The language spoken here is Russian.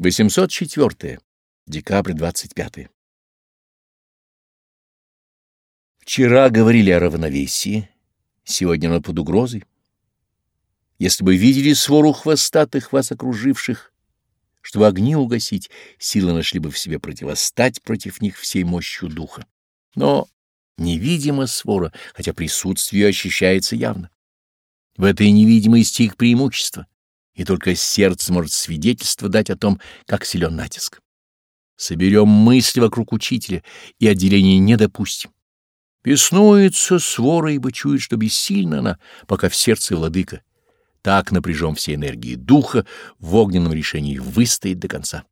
804. Декабрь 25. Вчера говорили о равновесии, сегодня оно под угрозой. Если бы видели свору хвостатых вас окруживших, чтобы огни угасить, силы нашли бы в себе противостать против них всей мощью духа. Но невидима свора, хотя присутствие ощущается явно. В этой невидимости их преимущество и только сердце может свидетельство дать о том, как силен натиск. Соберем мысли вокруг учителя и отделения не допустим. Беснуется свора, ибо чует, что бессильна она, пока в сердце владыка. Так напряжем все энергии духа, в огненном решении выстоять до конца.